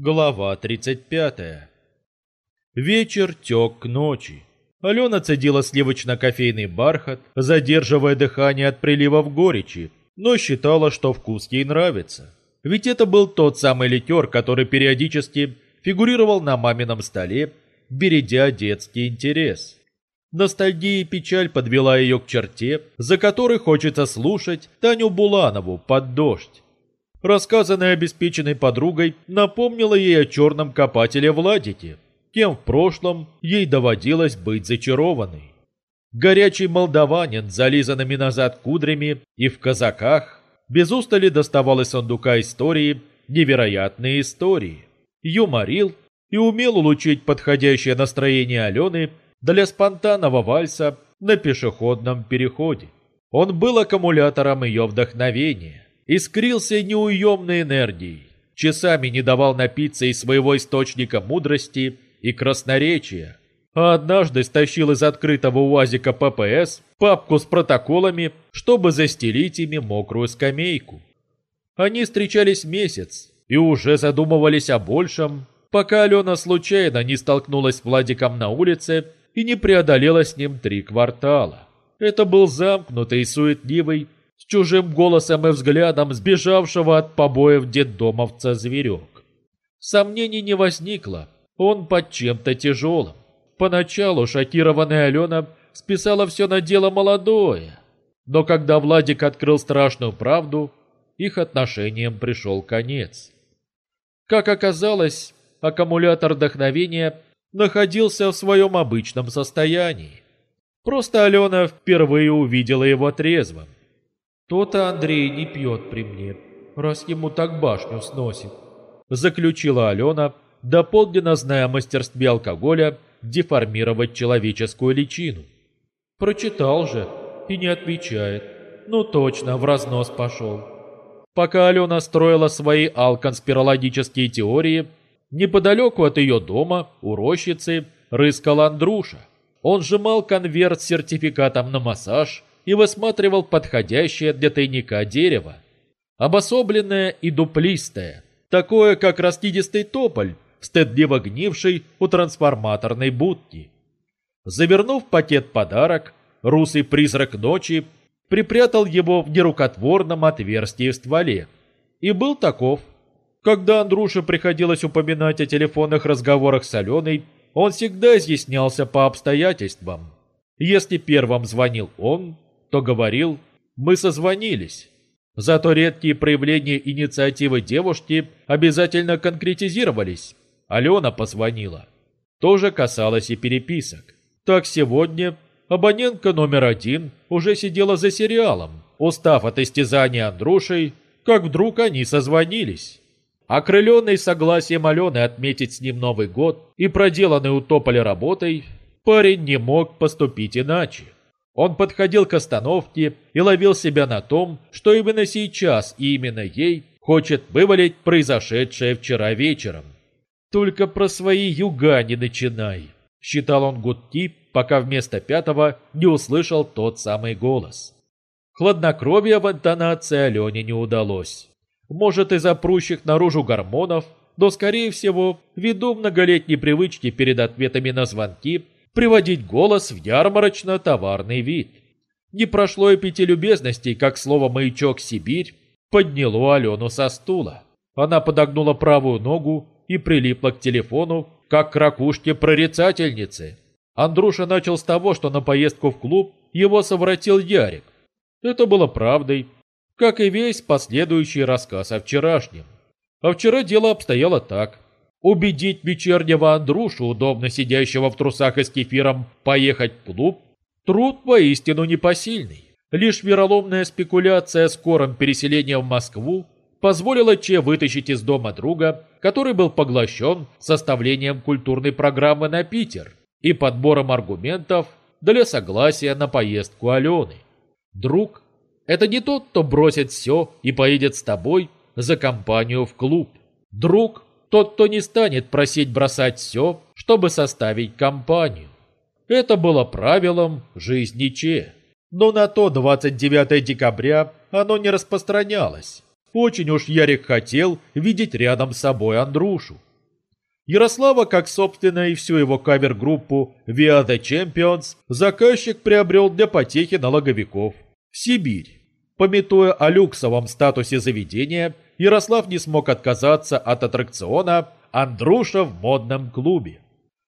Глава 35. Вечер тек к ночи. Алена цедила сливочно-кофейный бархат, задерживая дыхание от приливов горечи, но считала, что вкус ей нравится. Ведь это был тот самый ликер, который периодически фигурировал на мамином столе, бередя детский интерес. Ностальгия и печаль подвела ее к черте, за которой хочется слушать Таню Буланову под дождь. Рассказанная обеспеченной подругой напомнила ей о черном копателе Владике, кем в прошлом ей доводилось быть зачарованной. Горячий молдаванин, зализанными назад кудрями и в казаках, без устали доставал из сундука истории невероятные истории, юморил и умел улучшить подходящее настроение Алены для спонтанного вальса на пешеходном переходе. Он был аккумулятором ее вдохновения искрился неуемной энергией, часами не давал напиться из своего источника мудрости и красноречия, а однажды стащил из открытого УАЗика ППС папку с протоколами, чтобы застелить ими мокрую скамейку. Они встречались месяц и уже задумывались о большем, пока Алена случайно не столкнулась с Владиком на улице и не преодолела с ним три квартала. Это был замкнутый и суетливый, с чужим голосом и взглядом сбежавшего от побоев детдомовца зверек. Сомнений не возникло, он под чем-то тяжелым. Поначалу шокированная Алена списала все на дело молодое, но когда Владик открыл страшную правду, их отношениям пришел конец. Как оказалось, аккумулятор вдохновения находился в своем обычном состоянии. Просто Алена впервые увидела его трезвым. То-то Андрей не пьет при мне, раз ему так башню сносит. Заключила Алена, доподлинно зная о мастерстве алкоголя деформировать человеческую личину. Прочитал же и не отвечает. Ну точно, в разнос пошел. Пока Алена строила свои алконспирологические теории, неподалеку от ее дома, у рощицы, рыскал Андруша. Он сжимал конверт с сертификатом на массаж и высматривал подходящее для тайника дерево. Обособленное и дуплистое, такое, как растидистый тополь, стыдливо гнивший у трансформаторной будки. Завернув пакет подарок, русый призрак ночи припрятал его в нерукотворном отверстии в стволе. И был таков. Когда Андруше приходилось упоминать о телефонных разговорах с Аленой, он всегда изъяснялся по обстоятельствам. Если первым звонил он, то говорил «мы созвонились». Зато редкие проявления инициативы девушки обязательно конкретизировались. Алена позвонила. Тоже касалось и переписок. Так сегодня абонентка номер один уже сидела за сериалом, устав от истязания Андрушей, как вдруг они созвонились. Окрыленный согласием Алены отметить с ним Новый год и проделанной у Тополя работой, парень не мог поступить иначе. Он подходил к остановке и ловил себя на том, что именно сейчас и именно ей хочет вывалить произошедшее вчера вечером. «Только про свои юга не начинай», — считал он гудки, пока вместо пятого не услышал тот самый голос. Хладнокровие в интонации Алене не удалось. Может, из-за прущих наружу гормонов, но, скорее всего, ввиду многолетней привычки перед ответами на звонки, приводить голос в ярмарочно-товарный вид. Не прошло и пяти любезностей, как слово «маячок Сибирь» подняло Алену со стула. Она подогнула правую ногу и прилипла к телефону, как к ракушке прорицательницы. Андруша начал с того, что на поездку в клуб его совратил Ярик. Это было правдой, как и весь последующий рассказ о вчерашнем. А вчера дело обстояло так. Убедить вечернего Андрюшу, удобно сидящего в трусах и с кефиром, поехать в клуб – труд поистину непосильный. Лишь вероломная спекуляция скорым переселением в Москву позволила Че вытащить из дома друга, который был поглощен составлением культурной программы на Питер и подбором аргументов для согласия на поездку Алены. Друг – это не тот, кто бросит все и поедет с тобой за компанию в клуб. Друг тот, кто не станет просить бросать все, чтобы составить компанию. Это было правилом жизни Че. Но на то 29 декабря оно не распространялось. Очень уж Ярик хотел видеть рядом с собой Андрушу. Ярослава, как собственно и всю его кавер-группу Via the Champions, заказчик приобрел для потехи налоговиков в Сибирь. Пометуя о люксовом статусе заведения, Ярослав не смог отказаться от аттракциона «Андруша в модном клубе».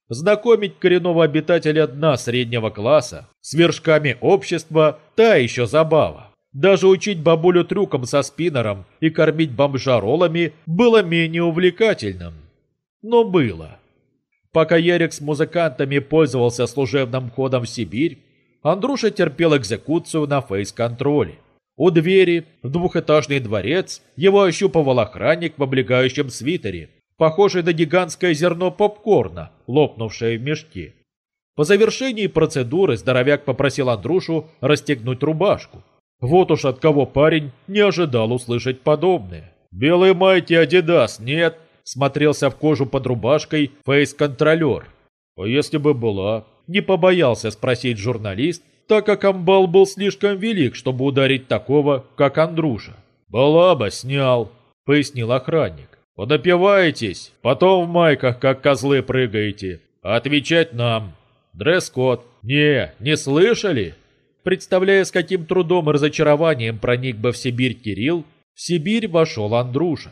Знакомить коренного обитателя дна среднего класса с вершками общества – та еще забава. Даже учить бабулю трюкам со спиннером и кормить бомжа роллами было менее увлекательным но было. Пока Ярик с музыкантами пользовался служебным ходом в Сибирь, Андруша терпел экзекуцию на фейс-контроле. У двери, в двухэтажный дворец, его ощупывал охранник в облегающем свитере, похожий на гигантское зерно попкорна, лопнувшее в мешке. По завершении процедуры здоровяк попросил Андрюшу расстегнуть рубашку. Вот уж от кого парень не ожидал услышать подобное. «Белой майки Адидас нет?» смотрелся в кожу под рубашкой фейс-контролер. А если бы была? Не побоялся спросить журналист, так как амбал был слишком велик, чтобы ударить такого, как Андруша. «Была бы, снял», — пояснил охранник. «Подопиваетесь, потом в майках, как козлы, прыгаете. отвечать нам. Дресс-код. Не, не слышали?» Представляя, с каким трудом и разочарованием проник бы в Сибирь Кирилл, в Сибирь вошел Андруша.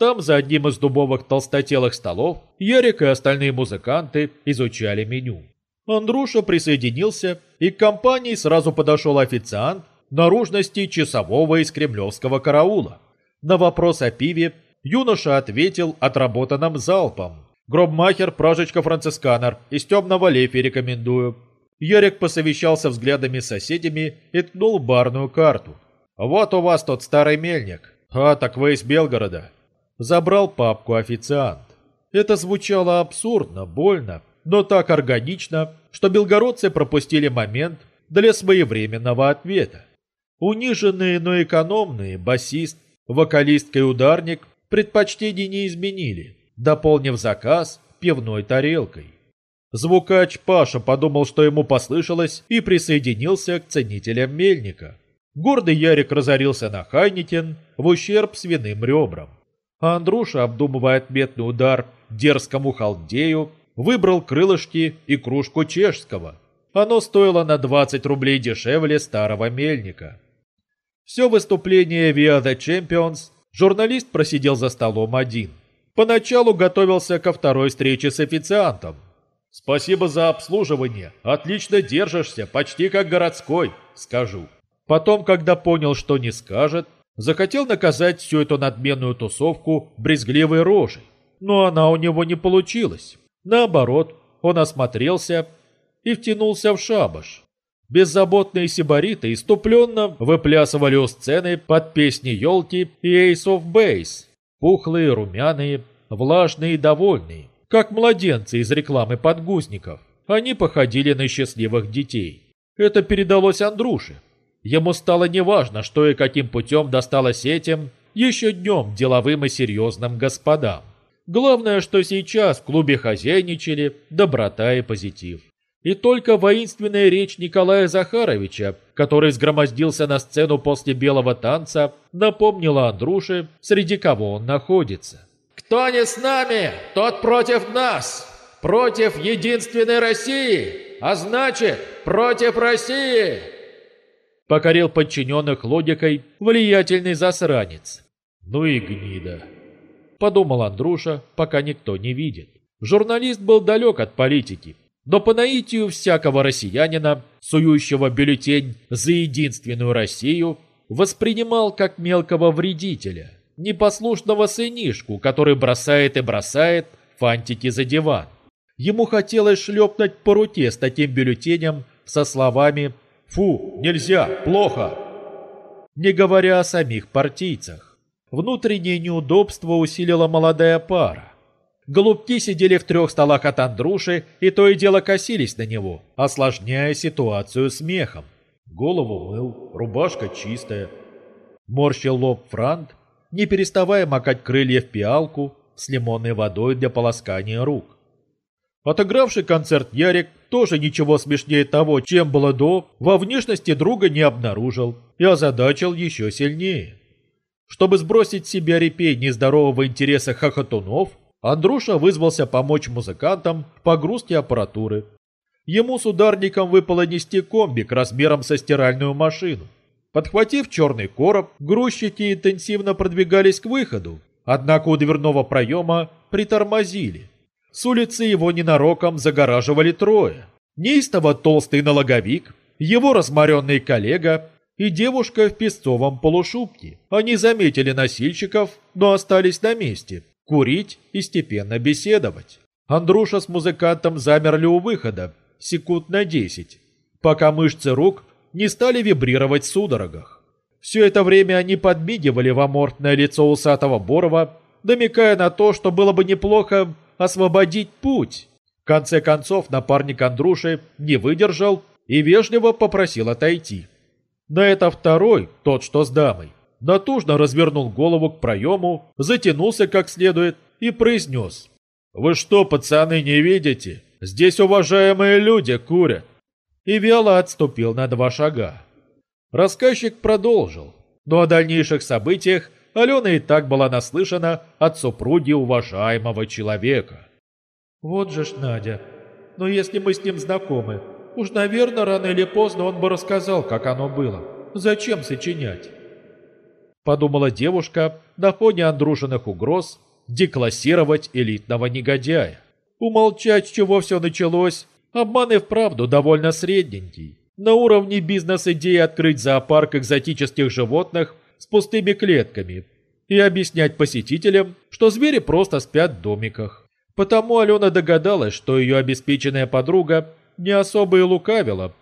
Там, за одним из дубовых толстотелых столов, Ярик и остальные музыканты изучали меню. Андруша присоединился, и к компании сразу подошел официант наружности часового из кремлевского караула. На вопрос о пиве юноша ответил отработанным залпом. «Гробмахер, пражечка францисканер, из темного лефи рекомендую». Ярик посовещался взглядами с соседями и ткнул барную карту. «Вот у вас тот старый мельник. А, так вы из Белгорода забрал папку официант. Это звучало абсурдно, больно, но так органично, что белгородцы пропустили момент для своевременного ответа. Униженные, но экономные басист, вокалистка и ударник предпочтений не изменили, дополнив заказ пивной тарелкой. Звукач Паша подумал, что ему послышалось, и присоединился к ценителям мельника. Гордый Ярик разорился на Хайникен в ущерб свиным ребрам. А Андруша, обдумывая отметный удар дерзкому халдею, выбрал крылышки и кружку чешского. Оно стоило на 20 рублей дешевле старого мельника. Все выступление Via the Champions журналист просидел за столом один. Поначалу готовился ко второй встрече с официантом. «Спасибо за обслуживание. Отлично держишься, почти как городской», — скажу. Потом, когда понял, что не скажет, Захотел наказать всю эту надменную тусовку брезгливой рожей, но она у него не получилась. Наоборот, он осмотрелся и втянулся в шабаш. Беззаботные сибариты иступленно выплясывали у сцены под песни «Елки» и «Ace of Base». Пухлые, румяные, влажные и довольные, как младенцы из рекламы подгузников. Они походили на счастливых детей. Это передалось Андрюше. Ему стало неважно, что и каким путем досталось этим еще днем деловым и серьезным господам. Главное, что сейчас в клубе хозяйничали доброта и позитив. И только воинственная речь Николая Захаровича, который сгромоздился на сцену после белого танца, напомнила Андрюше, среди кого он находится. «Кто не с нами, тот против нас! Против единственной России! А значит, против России!» покорил подчиненных логикой влиятельный засранец. Ну и гнида. Подумал Андруша, пока никто не видит. Журналист был далек от политики, но по наитию всякого россиянина, сующего бюллетень за единственную Россию, воспринимал как мелкого вредителя, непослушного сынишку, который бросает и бросает фантики за диван. Ему хотелось шлепнуть по руке с таким бюллетенем со словами Фу, нельзя, плохо. Не говоря о самих партийцах. Внутреннее неудобство усилила молодая пара. Голубки сидели в трех столах от Андруши и то и дело косились на него, осложняя ситуацию смехом. Голову мыл, рубашка чистая. Морщил лоб Франт, не переставая макать крылья в пиалку с лимонной водой для полоскания рук. Отыгравший концерт Ярик тоже ничего смешнее того, чем было до, во внешности друга не обнаружил и озадачил еще сильнее. Чтобы сбросить с себя репей нездорового интереса хохотунов, Андруша вызвался помочь музыкантам в погрузке аппаратуры. Ему с ударником выпало нести комбик размером со стиральную машину. Подхватив черный короб, грузчики интенсивно продвигались к выходу, однако у дверного проема притормозили. С улицы его ненароком загораживали трое. Неистово толстый налоговик, его разморенный коллега и девушка в песцовом полушубке. Они заметили носильщиков, но остались на месте, курить и степенно беседовать. Андруша с музыкантом замерли у выхода, секунд на десять, пока мышцы рук не стали вибрировать в судорогах. Все это время они подмигивали в амортное лицо усатого Борова, намекая на то, что было бы неплохо освободить путь. В конце концов напарник Андруши не выдержал и вежливо попросил отойти. На это второй, тот, что с дамой, натужно развернул голову к проему, затянулся как следует и произнес. «Вы что, пацаны, не видите? Здесь уважаемые люди курят!» И вяло отступил на два шага. Рассказчик продолжил, но о дальнейших событиях Алена и так была наслышана от супруги уважаемого человека. «Вот же ж Надя, но если мы с ним знакомы, Уж, наверное, рано или поздно он бы рассказал, как оно было. Зачем сочинять? Подумала девушка на фоне Андрушиных угроз деклассировать элитного негодяя. Умолчать, с чего все началось, обман и вправду довольно средненький. На уровне бизнес-идеи открыть зоопарк экзотических животных с пустыми клетками и объяснять посетителям, что звери просто спят в домиках. Потому Алена догадалась, что ее обеспеченная подруга не особо и лукавила.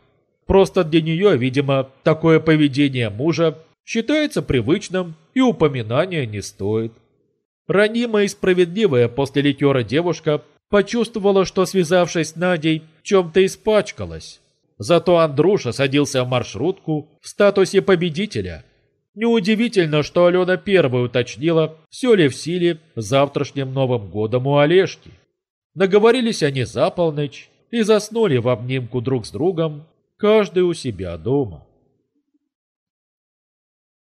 Просто для нее, видимо, такое поведение мужа считается привычным и упоминания не стоит. Ранимая и справедливая после ликера девушка почувствовала, что, связавшись с Надей, чем-то испачкалась. Зато Андруша садился в маршрутку в статусе победителя. Неудивительно, что Алена первой уточнила, все ли в силе завтрашним Новым годом у Олежки. Наговорились они за полночь, и заснули в обнимку друг с другом, каждый у себя дома.